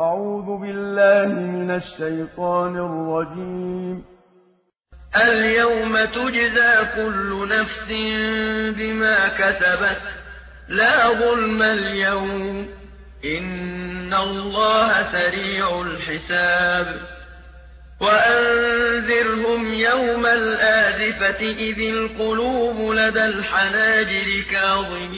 أعوذ بالله من الشيطان الرجيم. اليوم تجزى كل نفس بما كسبت. لا ظلم اليوم. إن الله سريع الحساب. وأنذرهم يوم الآزفة إذ القلوب لدى الحناجر كاظمين.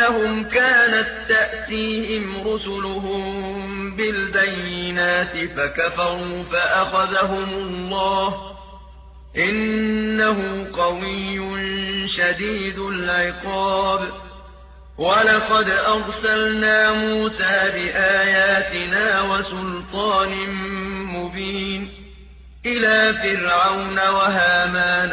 بأنهم كانت تأتيهم رسلهم بالبينات فكفروا فأخذهم الله إنه قوي شديد العقاب ولقد أرسلنا موسى بآياتنا وسلطان مبين إلى فرعون وهامان